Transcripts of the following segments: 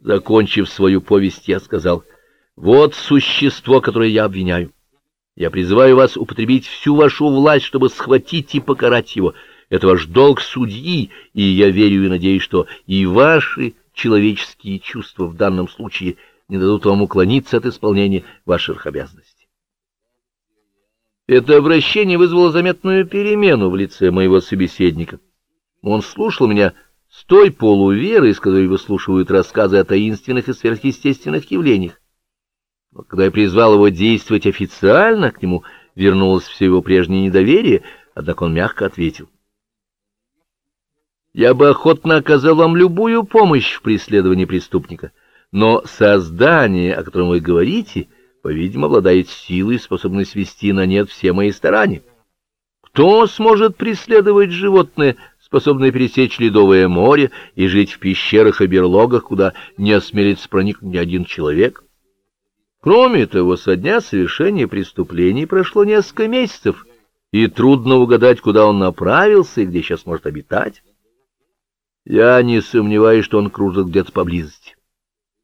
Закончив свою повесть, я сказал, «Вот существо, которое я обвиняю. Я призываю вас употребить всю вашу власть, чтобы схватить и покарать его. Это ваш долг судьи, и я верю и надеюсь, что и ваши человеческие чувства в данном случае не дадут вам уклониться от исполнения ваших обязанностей. Это обращение вызвало заметную перемену в лице моего собеседника. Он слушал меня с той полуверой, с которой выслушивают рассказы о таинственных и сверхъестественных явлениях. Но когда я призвал его действовать официально, к нему вернулось все его прежнее недоверие, однако он мягко ответил. «Я бы охотно оказал вам любую помощь в преследовании преступника, но создание, о котором вы говорите, по-видимому, обладает силой, способной свести на нет все мои старания. Кто сможет преследовать животное, способное пересечь ледовое море и жить в пещерах и берлогах, куда не осмелится проникнуть ни один человек?» Кроме того, со дня совершения преступлений прошло несколько месяцев, и трудно угадать, куда он направился и где сейчас может обитать. Я не сомневаюсь, что он кружит где-то поблизости.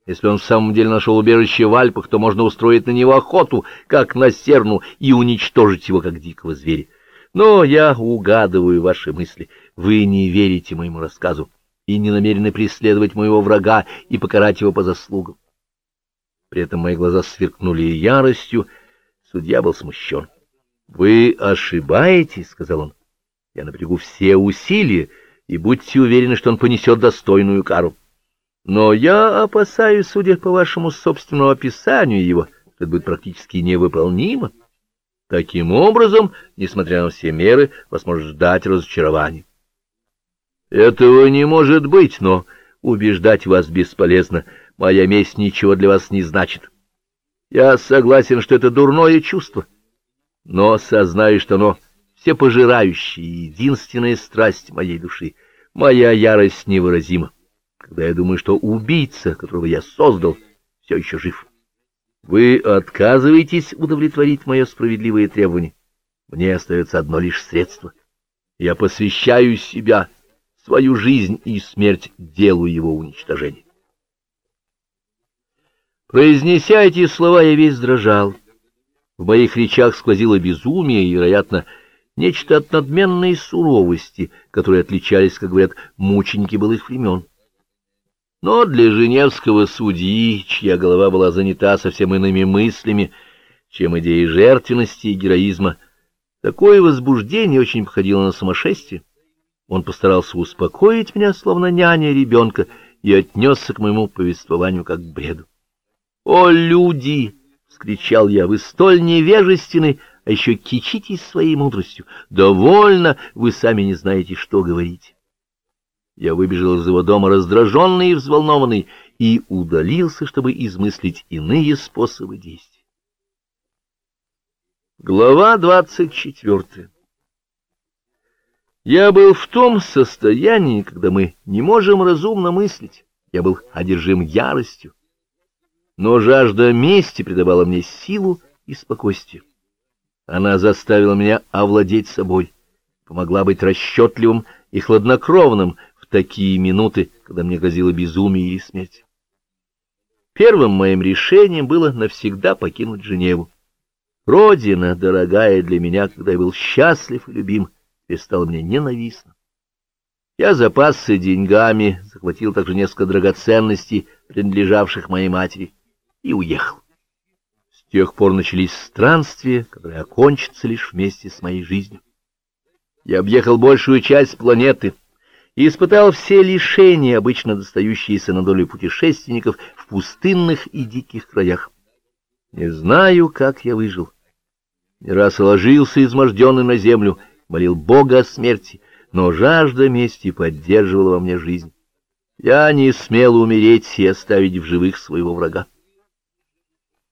Если он в самом деле нашел убежище в Альпах, то можно устроить на него охоту, как на серну, и уничтожить его, как дикого зверя. Но я угадываю ваши мысли. Вы не верите моему рассказу и не намерены преследовать моего врага и покарать его по заслугам. При этом мои глаза сверкнули яростью. Судья был смущен. — Вы ошибаетесь, — сказал он. — Я напрягу все усилия, и будьте уверены, что он понесет достойную кару. Но я опасаюсь, судя по вашему собственному описанию его, это будет практически невыполнимо. Таким образом, несмотря на все меры, вас может ждать разочарование. Этого не может быть, но убеждать вас бесполезно — моя месть ничего для вас не значит. Я согласен, что это дурное чувство, но сознаю, что оно всепожирающее и единственная страсть моей души. Моя ярость невыразима, когда я думаю, что убийца, которого я создал, все еще жив. Вы отказываетесь удовлетворить мое справедливое требование. Мне остается одно лишь средство. Я посвящаю себя, свою жизнь и смерть делу его уничтожения. Произнеся эти слова, я весь дрожал. В моих речах сквозило безумие и, вероятно, нечто от надменной суровости, которые отличались, как говорят, мученики былых времен. Но для женевского судьи, чья голова была занята совсем иными мыслями, чем идеи жертвенности и героизма, такое возбуждение очень походило на сумасшествие. Он постарался успокоить меня, словно няня ребенка, и отнесся к моему повествованию как к бреду. «О, люди!» — вскричал я. «Вы столь невежественны, а еще кичитесь своей мудростью. Довольно, вы сами не знаете, что говорить». Я выбежал из его дома раздраженный и взволнованный и удалился, чтобы измыслить иные способы действий. Глава двадцать четвертая Я был в том состоянии, когда мы не можем разумно мыслить. Я был одержим яростью но жажда мести придавала мне силу и спокойствие. Она заставила меня овладеть собой, помогла быть расчетливым и хладнокровным в такие минуты, когда мне грозило безумие или смерть. Первым моим решением было навсегда покинуть Женеву. Родина, дорогая для меня, когда я был счастлив и любим, теперь стала мне ненавистна. Я запасся деньгами, захватил также несколько драгоценностей, принадлежавших моей матери и уехал. С тех пор начались странствия, которые окончатся лишь вместе с моей жизнью. Я объехал большую часть планеты и испытал все лишения, обычно достающиеся на долю путешественников в пустынных и диких краях. Не знаю, как я выжил. Не раз ложился изможденный на землю, молил Бога о смерти, но жажда мести поддерживала во мне жизнь. Я не смел умереть и оставить в живых своего врага.